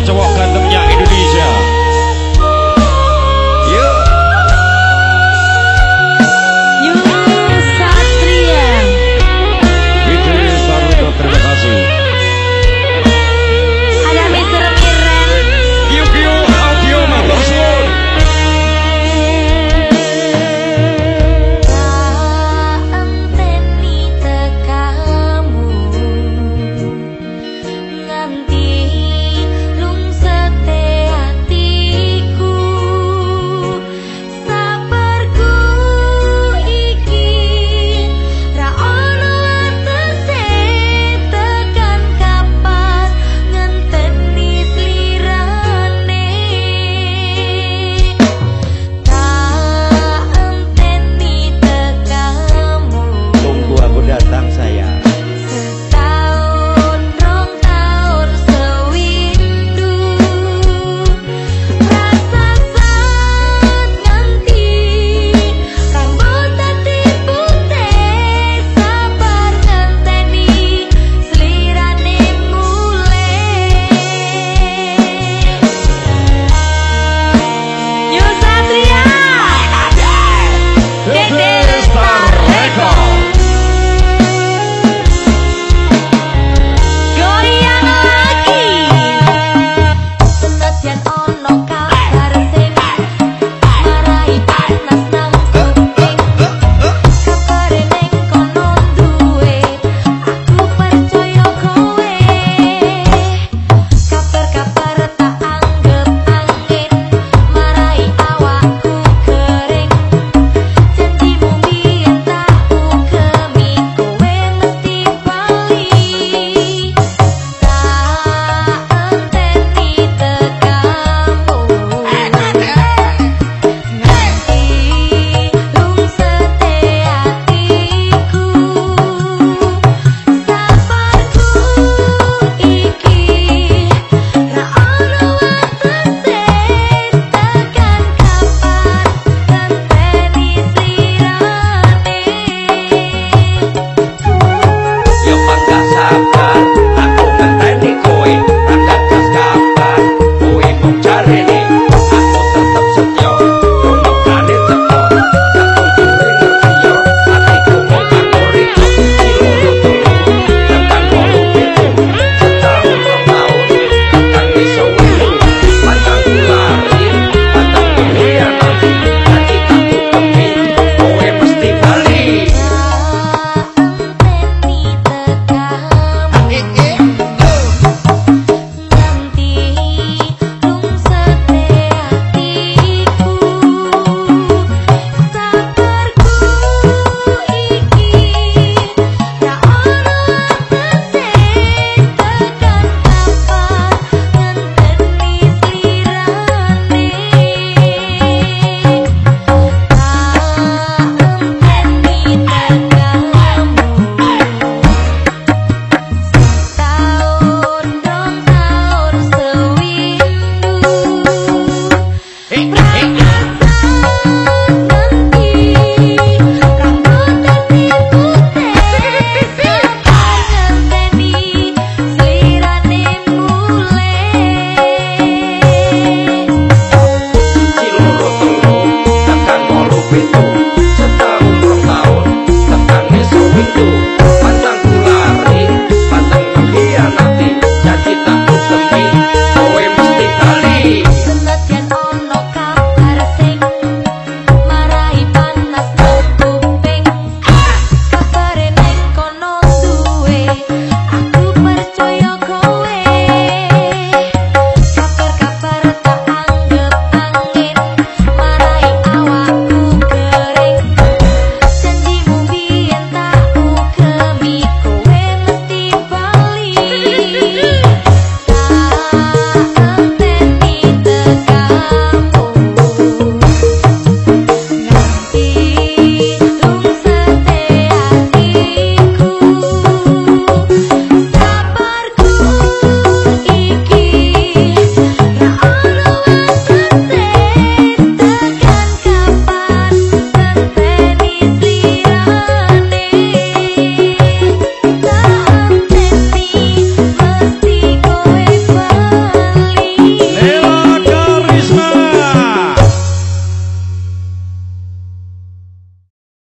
Ottawa.